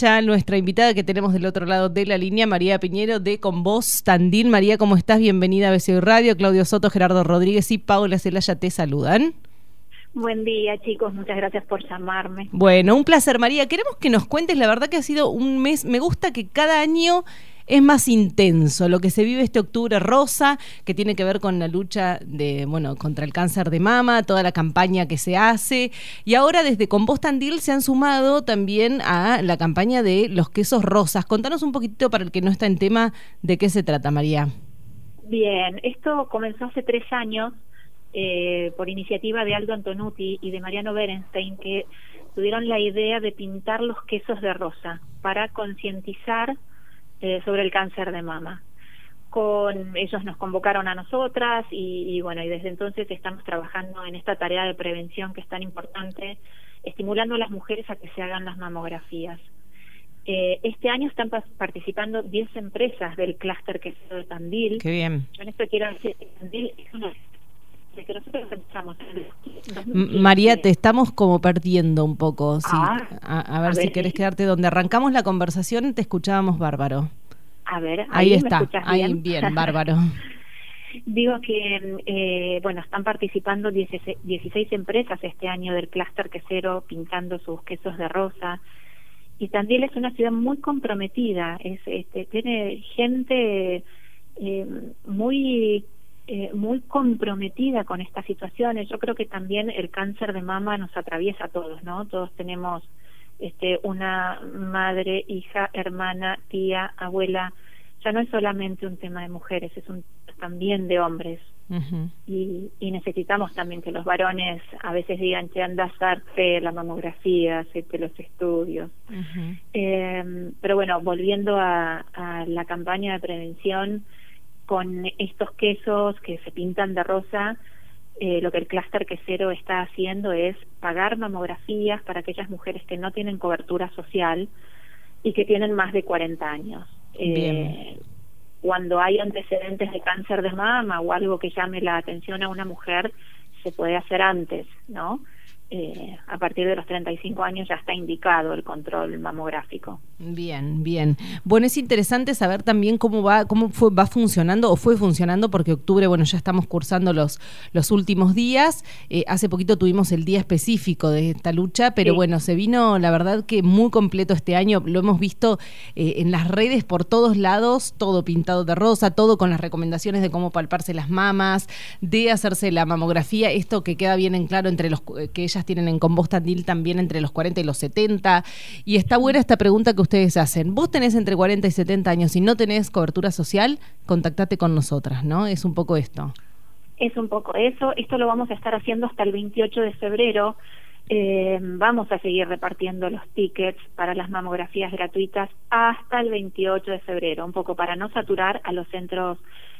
Ya nuestra invitada que tenemos del otro lado de la línea, María Piñero de Con Vos Tandil. María, ¿cómo estás? Bienvenida a BCU Radio. Claudio Soto, Gerardo Rodríguez y Paula Celaya te saludan. Buen día, chicos. Muchas gracias por llamarme. Bueno, un placer, María. Queremos que nos cuentes, la verdad que ha sido un mes, me gusta que cada año es más intenso lo que se vive este octubre rosa, que tiene que ver con la lucha de, bueno, contra el cáncer de mama, toda la campaña que se hace. Y ahora desde Compostandil se han sumado también a la campaña de los quesos rosas. Contanos un poquitito para el que no está en tema de qué se trata, María. Bien, esto comenzó hace tres años eh, por iniciativa de Aldo Antonuti y de Mariano Berenstein, que tuvieron la idea de pintar los quesos de rosa para concientizar eh, sobre el cáncer de mama. Con ellos nos convocaron a nosotras y, bueno, y desde entonces estamos trabajando en esta tarea de prevención que es tan importante, estimulando a las mujeres a que se hagan las mamografías. Eh, este año están participando 10 empresas del clúster que es de Tandil. Qué bien. Yo en esto quiero decir que Tandil es una que nosotros empezamos María, te estamos como perdiendo un poco. Ah, a, ver si querés quedarte donde arrancamos la conversación, te escuchábamos bárbaro. A ver, ahí, está, ahí bien, bárbaro. Digo que, eh, bueno, están participando 16, 16, empresas este año del clúster quesero pintando sus quesos de rosa. Y Tandil es una ciudad muy comprometida, es, este, tiene gente eh, muy eh, muy comprometida con estas situaciones. Yo creo que también el cáncer de mama nos atraviesa a todos, ¿no? Todos tenemos este, una madre, hija, hermana, tía, abuela. Ya no es solamente un tema de mujeres, es un también de hombres. y, y, necesitamos también que los varones a veces digan, che, anda a hacerte la mamografía, hacerte los estudios. eh, pero bueno, volviendo a, a la campaña de prevención, con estos quesos que se pintan de rosa, eh, lo que el clúster quesero está haciendo es pagar mamografías para aquellas mujeres que no tienen cobertura social y que tienen más de 40 años. Eh, cuando hay antecedentes de cáncer de mama o algo que llame la atención a una mujer, se puede hacer antes, ¿no? Eh, a partir de los 35 años ya está indicado el control mamográfico. Bien, bien. Bueno, es interesante saber también cómo va, cómo fue, va funcionando o fue funcionando, porque octubre, bueno, ya estamos cursando los, los últimos días. Eh, hace poquito tuvimos el día específico de esta lucha, pero bueno, se vino, la verdad que muy completo este año. Lo hemos visto eh, en las redes por todos lados, todo pintado de rosa, todo con las recomendaciones de cómo palparse las mamas, de hacerse la mamografía, esto que queda bien en claro entre los que ella tienen en Compostandil también entre los 40 y los 70. Y está buena esta pregunta que ustedes hacen. Vos tenés entre 40 y 70 años y no tenés cobertura social, contactate con nosotras, ¿no? Es un poco esto. Es un poco eso. Esto lo vamos a estar haciendo hasta el 28 de febrero. Eh, vamos a seguir repartiendo los tickets para las mamografías gratuitas hasta el 28 de febrero, un poco para no saturar a los centros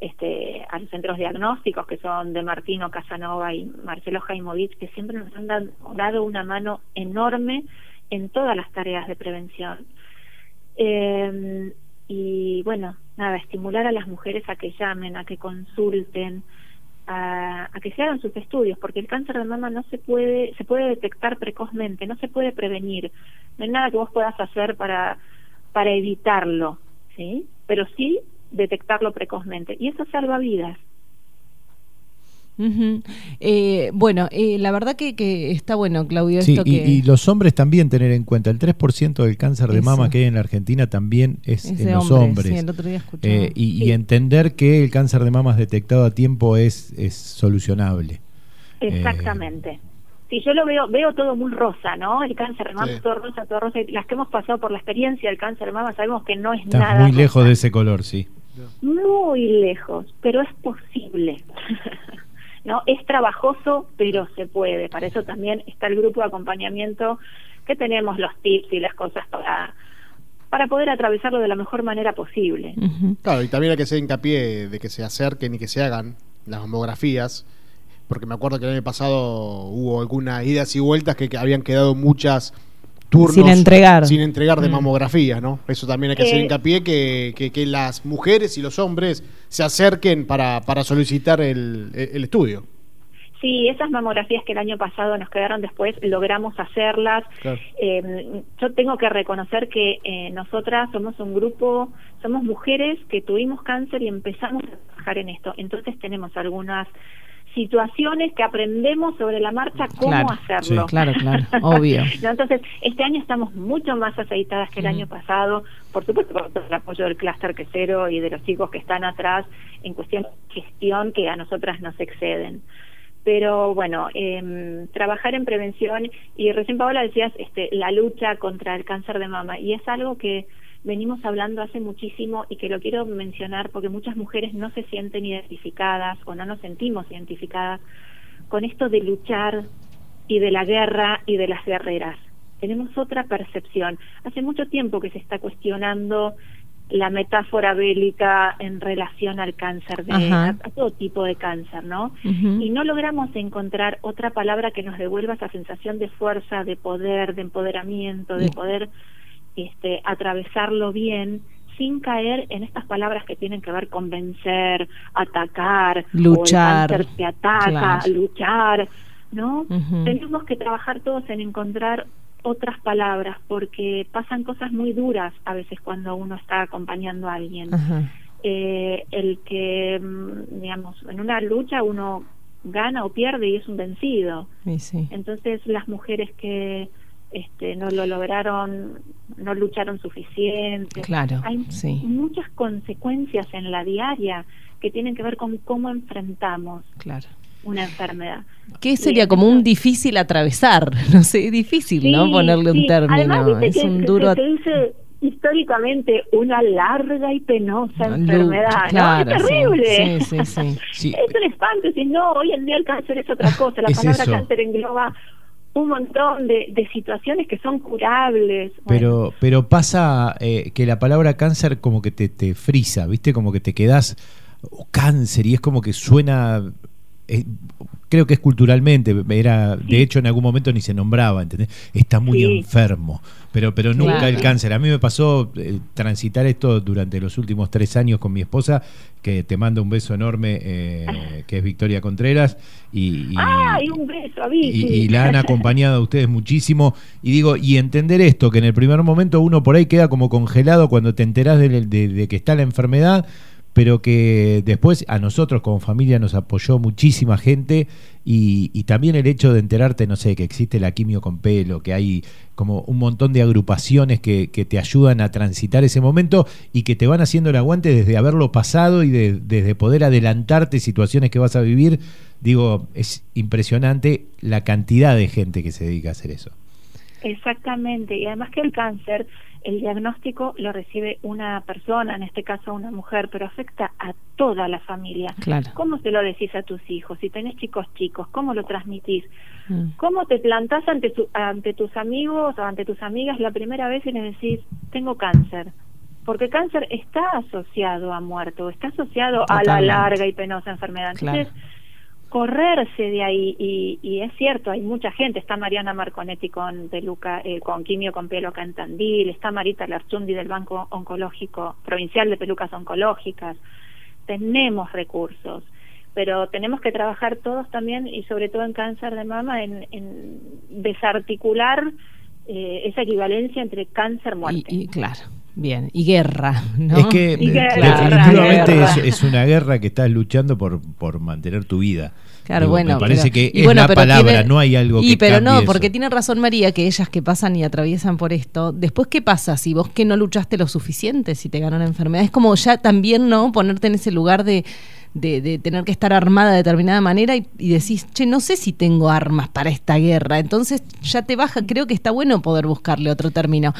este, a los centros diagnósticos que son de Martino Casanova y Marcelo Jaimovich, que siempre nos han dado una mano enorme en todas las tareas de prevención. Eh, y bueno, nada, estimular a las mujeres a que llamen, a que consulten, a, a, que se hagan sus estudios, porque el cáncer de mama no se puede, se puede detectar precozmente, no se puede prevenir. No hay nada que vos puedas hacer para, para evitarlo, ¿sí? Pero sí detectarlo precozmente. Y eso salva vidas. Eh, bueno, eh, la verdad que, que, está bueno, Claudio. Sí, esto y, que... y, los hombres también tener en cuenta, el 3% del cáncer de Eso. mama que hay en la Argentina también es, es en los hombres. Sí, el otro día eh, y, sí. y, entender que el cáncer de mama detectado a tiempo es, es solucionable. Exactamente. Eh, si yo lo veo, veo todo muy rosa, ¿no? El cáncer de mama, sí. todo rosa, todo rosa. Las que hemos pasado por la experiencia del cáncer de mama sabemos que no es Estás nada. muy lejos rosa. de ese color, sí. Muy lejos, pero es posible. ¿no? Es trabajoso, pero se puede. Para eso también está el grupo de acompañamiento que tenemos los tips y las cosas para para poder atravesarlo de la mejor manera posible. Uh -huh. Claro, y también hay que hacer hincapié de que se acerquen y que se hagan las mamografías, porque me acuerdo que el año pasado hubo algunas idas y vueltas que, que habían quedado muchas turnos sin entregar sin entregar de mm. mamografía, ¿no? Eso también hay que eh, hacer hincapié que, que, que, las mujeres y los hombres se acerquen para, para solicitar el, el estudio. Sí, esas mamografías que el año pasado nos quedaron después, logramos hacerlas. Eh, yo tengo que reconocer que eh, nosotras somos un grupo, somos mujeres que tuvimos cáncer y empezamos a trabajar en esto. Entonces tenemos algunas situaciones que aprendemos sobre la marcha cómo hacerlo. claro, claro, obvio. Entonces, este año estamos mucho más aceitadas que el año pasado, por supuesto por el apoyo del clúster quesero y de los chicos que están atrás en cuestión de gestión que a nosotras nos exceden. Pero bueno, eh, trabajar en prevención y recién Paola decías este, la lucha contra el cáncer de mama y es algo que venimos hablando hace muchísimo y que lo quiero mencionar porque muchas mujeres no se sienten identificadas o no nos sentimos identificadas con esto de luchar y de la guerra y de las guerreras. Tenemos otra percepción. Hace mucho tiempo que se está cuestionando la metáfora bélica en relación al cáncer, de, a, todo tipo de cáncer, ¿no? Y no logramos encontrar otra palabra que nos devuelva esa sensación de fuerza, de poder, de empoderamiento, de poder este, atravesarlo bien sin caer en estas palabras que tienen que ver con vencer, atacar, luchar, o te ataca, luchar, ¿no? Tenemos que trabajar todos en encontrar otras palabras porque pasan cosas muy duras a veces cuando uno está acompañando a alguien. Eh, el que, mm, digamos, en una lucha uno gana o pierde y es un vencido. Entonces las mujeres que este, no lo lograron, no lucharon suficiente. Claro, Hay muchas consecuencias en la diaria que tienen que ver con cómo enfrentamos claro. una enfermedad. ¿Qué sería como un difícil atravesar? No sé, difícil, ¿no? Ponerle un término. es un duro. Se, dice históricamente una larga y penosa enfermedad. Claro, ¡Es terrible! Sí, sí, sí. es un espanto. Si no, hoy en día el cáncer es otra cosa. La palabra cáncer engloba un montón de, situaciones que son curables. Pero, pero pasa eh, que la palabra cáncer como que te, te frisa, ¿viste? Como que te quedas oh, cáncer y es como que suena... Eh, creo que es culturalmente, era, de hecho en algún momento ni se nombraba, ¿entendés? Está muy enfermo, pero, pero nunca el cáncer. A mí me pasó eh, transitar esto durante los últimos tres años con mi esposa, que te mando un beso enorme, eh, que es Victoria Contreras. Y, un beso, y, la han acompañado a ustedes muchísimo. Y digo, y entender esto, que en el primer momento uno por ahí queda como congelado cuando te enterás de que está la enfermedad pero que después a nosotros como familia nos apoyó muchísima gente y, también el hecho de enterarte, no sé, que existe la quimio con pelo, que hay como un montón de agrupaciones que, te ayudan a transitar ese momento y que te van haciendo el aguante desde haberlo pasado y desde poder adelantarte situaciones que vas a vivir. Digo, es impresionante la cantidad de gente que se dedica a hacer eso. Exactamente, y además que el cáncer el diagnóstico lo recibe una persona, en este caso una mujer, pero afecta a toda la familia. ¿Cómo se lo decís a tus hijos? Si tenés chicos chicos, ¿cómo lo transmitís? Mm. ¿Cómo te plantás ante, ante tus amigos o ante tus amigas la primera vez y les decís, tengo cáncer? Porque cáncer está asociado a muerto, está asociado a la larga y penosa enfermedad. Entonces, correrse de ahí. Y, es cierto hay mucha gente. Está Mariana Marconetti con peluca eh, con quimio con pelo acá en Tandil. Está Marita Larchundi del Banco Oncológico Provincial de Pelucas Oncológicas. Tenemos recursos pero tenemos que trabajar todos también y sobre todo en cáncer de mama en, desarticular eh, esa equivalencia entre cáncer muerte. Y claro Bien, y guerra, ¿no? Es que definitivamente Es, una guerra que estás luchando por, por mantener tu vida. Claro, bueno. Me parece que es la palabra, no hay algo y que pero no, eso. porque tiene razón María que ellas que pasan y atraviesan por esto, después qué pasa si vos que no luchaste lo suficiente si te ganó una enfermedad, es como ya también no ponerte en ese lugar de de, tener que estar armada de determinada manera y, decís, che, no sé si tengo armas para esta guerra. Entonces ya te baja, creo que está bueno poder buscarle otro término.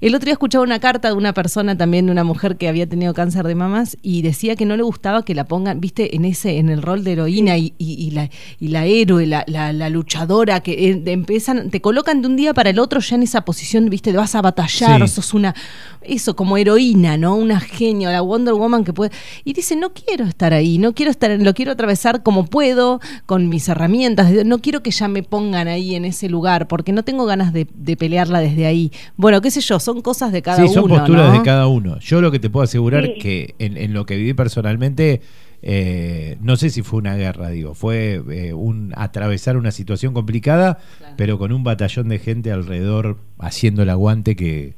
El otro día escuchaba una carta de una persona también, de una mujer que había tenido cáncer de mamas y decía que no le gustaba que la pongan, viste, en ese, en el rol de heroína y, y, la, y la héroe, la, la, luchadora, que eh, empiezan, te colocan de un día para el otro ya en esa posición, viste, vas a batallar, sos una, eso, como heroína, ¿no? Una genio, la Wonder Woman que puede. Y dice, no quiero estar ahí ahí, no quiero estar, lo quiero atravesar como puedo, con mis herramientas, no quiero que ya me pongan ahí en ese lugar, porque no tengo ganas de, pelearla desde ahí. Bueno, qué sé yo, son cosas de cada uno. Sí, son posturas de cada uno. Yo lo que te puedo asegurar que en, lo que viví personalmente, eh, no sé si fue una guerra, digo, fue eh, un atravesar una situación complicada, pero con un batallón de gente alrededor haciendo el aguante que,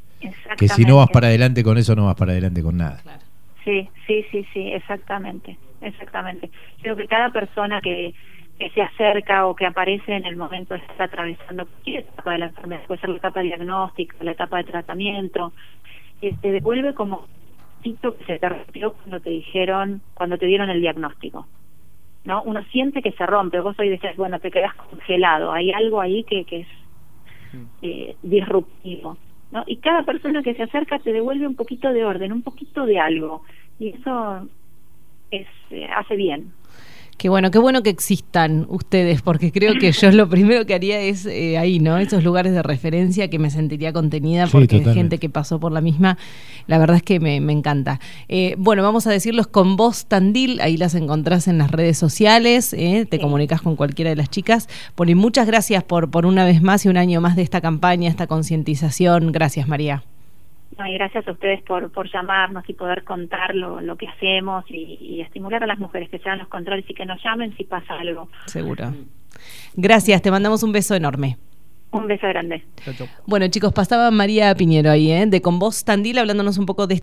que si no vas para adelante con eso, no vas para adelante con nada. Sí, sí, sí, sí, exactamente, exactamente. Creo que cada persona que, que se acerca o que aparece en el momento estar atravesando cualquier etapa de la enfermedad, puede ser la etapa diagnóstica, la etapa de tratamiento, te devuelve como que se te rompió cuando te dijeron, cuando te dieron el diagnóstico. ¿No? Uno siente que se rompe, vos hoy decís, bueno, te quedas congelado, hay algo ahí que, que es mm. eh, disruptivo. ¿No? Y cada persona que se acerca te devuelve un poquito de orden, un poquito de algo. Y eso es, eh, hace bien. Qué bueno, qué bueno que existan ustedes, porque creo que yo lo primero que haría es eh, ahí, ¿no? Esos lugares de referencia que me sentiría contenida porque hay gente que pasó por la misma. La verdad es que me, encanta. Eh, bueno, vamos a decirlos con voz Tandil, ahí las encontrás en las redes sociales, eh, te comunicas con cualquiera de las chicas. Bueno, y muchas gracias por, por una vez más y un año más de esta campaña, esta concientización. Gracias, María y gracias a ustedes por, por llamarnos y poder contar lo, lo que hacemos y, estimular a las mujeres que sean los controles y que nos llamen si pasa algo. Seguro. Gracias, te mandamos un beso enorme. Un beso grande. Bueno, chicos, pasaba María Piñero ahí, ¿eh? de Con Voz Tandil, hablándonos un poco de